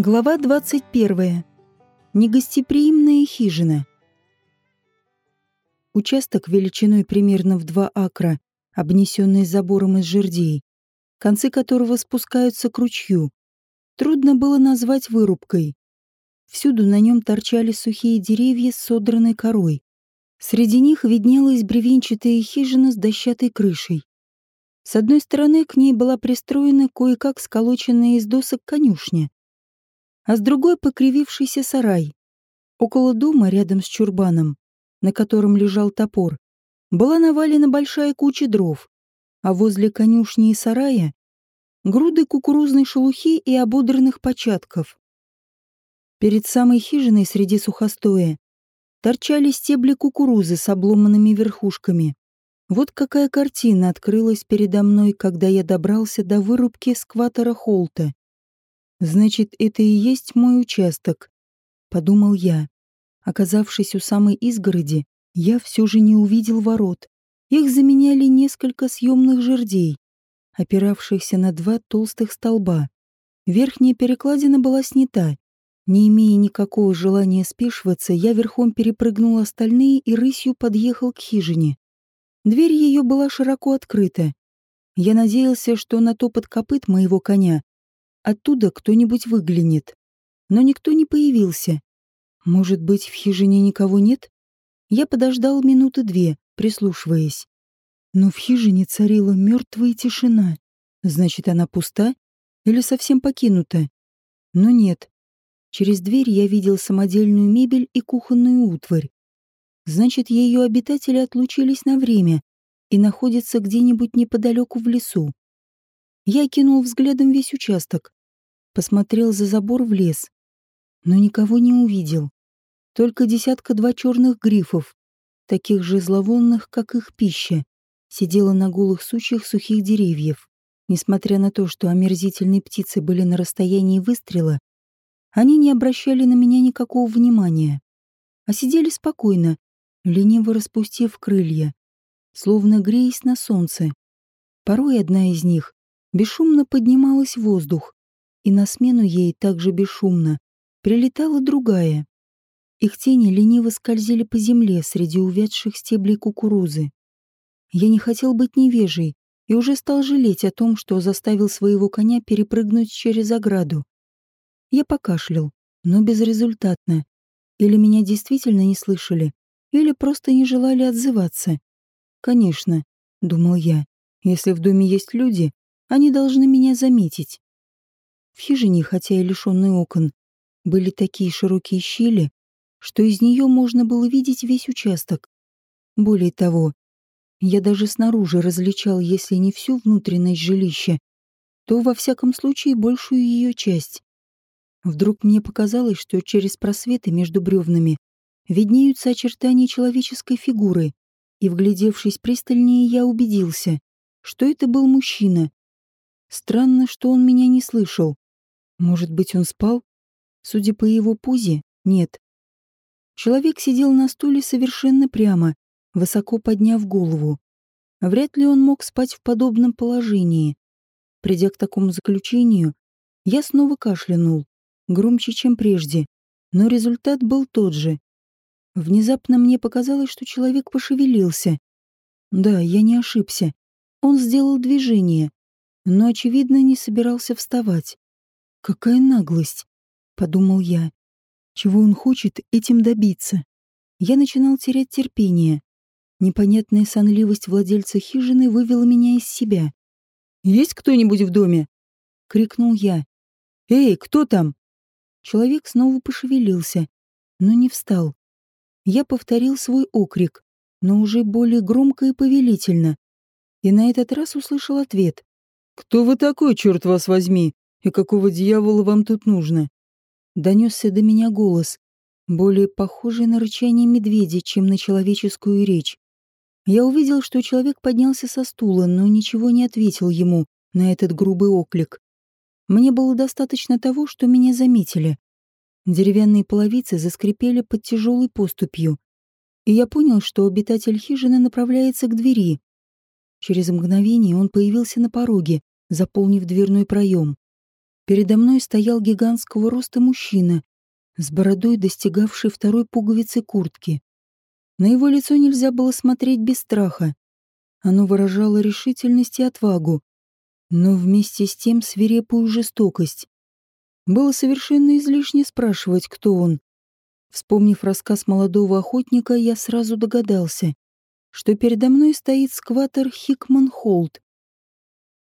Глава 21. Негостеприимная хижина. Участок величиной примерно в два акра, обнесенный забором из жердей, концы которого спускаются к ручью. Трудно было назвать вырубкой. Всюду на нем торчали сухие деревья с содранной корой. Среди них виднелась бревенчатая хижина с дощатой крышей. С одной стороны к ней была пристроена кое-как сколоченная из досок конюшня, а с другой — покривившийся сарай. Около дома, рядом с чурбаном, на котором лежал топор, была навалена большая куча дров, а возле конюшни и сарая — груды кукурузной шелухи и ободранных початков. Перед самой хижиной среди сухостоя торчали стебли кукурузы с обломанными верхушками. Вот какая картина открылась передо мной, когда я добрался до вырубки скватера Холта. «Значит, это и есть мой участок», — подумал я. Оказавшись у самой изгороди, я все же не увидел ворот. Их заменяли несколько съемных жердей, опиравшихся на два толстых столба. Верхняя перекладина была снята, не имея никакого желания спешиваться, я верхом перепрыгнул остальные и рысью подъехал к хижине. Дверь ее была широко открыта. Я надеялся, что на топот копыт моего коня оттуда кто-нибудь выглянет. Но никто не появился. Может быть, в хижине никого нет? Я подождал минуты две, прислушиваясь. Но в хижине царила мертвая тишина. Значит, она пуста или совсем покинута? Но нет, Через дверь я видел самодельную мебель и кухонную утварь. Значит, ее обитатели отлучились на время и находятся где-нибудь неподалеку в лесу. Я кинул взглядом весь участок, посмотрел за забор в лес, но никого не увидел. Только десятка-два черных грифов, таких же зловонных, как их пища, сидела на голых сучьях сухих деревьев. Несмотря на то, что омерзительные птицы были на расстоянии выстрела, они не обращали на меня никакого внимания, а сидели спокойно, лениво распустив крылья, словно греясь на солнце. Порой одна из них бесшумно поднималась в воздух, и на смену ей также бесшумно прилетала другая. Их тени лениво скользили по земле среди увядших стеблей кукурузы. Я не хотел быть невежей и уже стал жалеть о том, что заставил своего коня перепрыгнуть через ограду. Я покашлял, но безрезультатно. Или меня действительно не слышали, или просто не желали отзываться. Конечно, думал я, если в доме есть люди, они должны меня заметить. В хижине, хотя и лишенной окон, были такие широкие щели, что из нее можно было видеть весь участок. Более того, я даже снаружи различал, если не всю внутренность жилища, то, во всяком случае, большую ее часть. Вдруг мне показалось, что через просветы между бревнами виднеются очертания человеческой фигуры, и, вглядевшись пристальнее, я убедился, что это был мужчина. Странно, что он меня не слышал. Может быть, он спал? Судя по его пузе, нет. Человек сидел на стуле совершенно прямо, высоко подняв голову. Вряд ли он мог спать в подобном положении. Придя к такому заключению, я снова кашлянул громче, чем прежде, но результат был тот же. Внезапно мне показалось, что человек пошевелился. Да, я не ошибся. Он сделал движение, но, очевидно, не собирался вставать. «Какая наглость!» — подумал я. «Чего он хочет этим добиться?» Я начинал терять терпение. Непонятная сонливость владельца хижины вывела меня из себя. «Есть кто-нибудь в доме?» — крикнул я. «Эй, кто там?» Человек снова пошевелился, но не встал. Я повторил свой окрик, но уже более громко и повелительно. И на этот раз услышал ответ. «Кто вы такой, черт вас возьми? И какого дьявола вам тут нужно?» Донесся до меня голос, более похожий на рычание медведя, чем на человеческую речь. Я увидел, что человек поднялся со стула, но ничего не ответил ему на этот грубый оклик. Мне было достаточно того, что меня заметили. Деревянные половицы заскрипели под тяжелой поступью, и я понял, что обитатель хижины направляется к двери. Через мгновение он появился на пороге, заполнив дверной проем. Передо мной стоял гигантского роста мужчина с бородой, достигавшей второй пуговицы куртки. На его лицо нельзя было смотреть без страха. Оно выражало решительность и отвагу, но вместе с тем свирепую жестокость. Было совершенно излишне спрашивать, кто он. Вспомнив рассказ молодого охотника, я сразу догадался, что передо мной стоит скватер Хикман Холт,